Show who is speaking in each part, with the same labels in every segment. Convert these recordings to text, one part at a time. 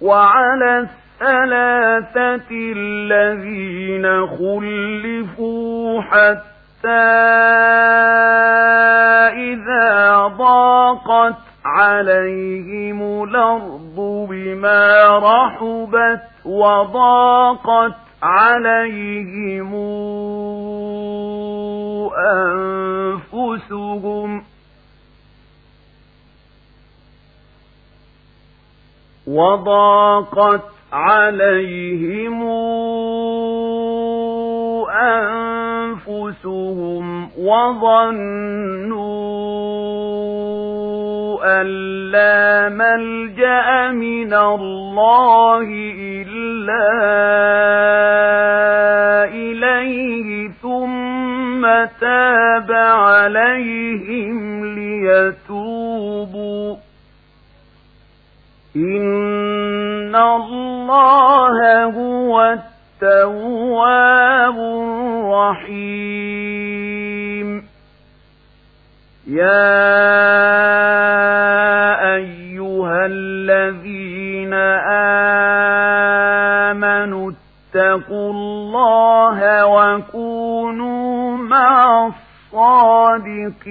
Speaker 1: وعلى الثلاثة الذين خلفوا حتى إذا ضاقت عليهم الأرض بما رحبت وضاقت عليهم أنفسهم وضاقت عليهم أنفسهم وظنوا أن لا ملجأ من الله إلا إليه ثم تاب عليهم ليتوبوا. إن الله هو التواب الرحيم. يا أيها الذين آمنوا اتقوا الله وكونوا مع الصادقين.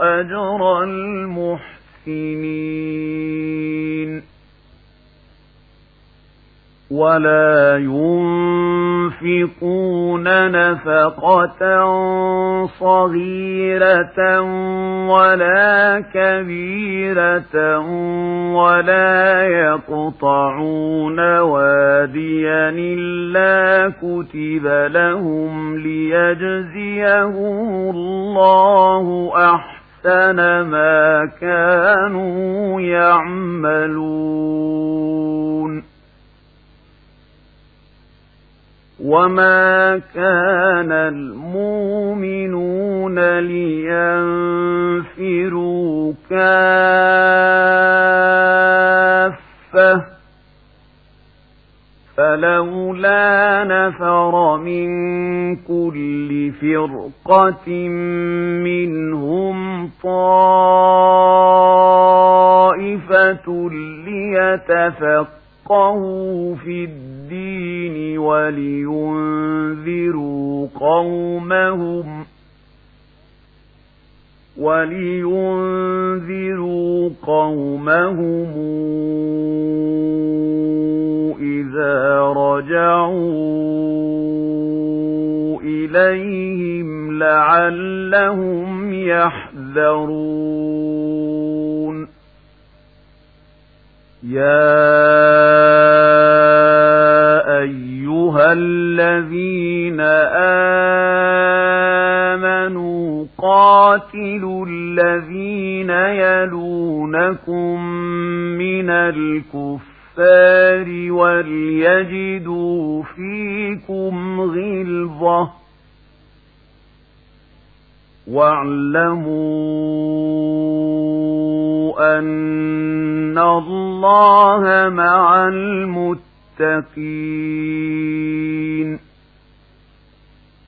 Speaker 1: أجر المحسنين. ولا ينفقون نفقة صغيرة ولا كبيرة ولا يقطعون واديا إلا كتب لهم ليجزيهم الله أحسن ما كانوا يعملون. وما كان المؤمنون لينفروا كافة فلولا نفر من كل فرقة منهم طائفة ليتفقهوا في الدين ولينذروا قومهم ولينذروا قومهم إذا رجعوا إليهم لعلهم يحذرون يا أيها الذين آمنوا قاتلوا الذين يلونكم من الكفار وليجدوا فيكم غلظة. واعلموا أن الله مع المتقين.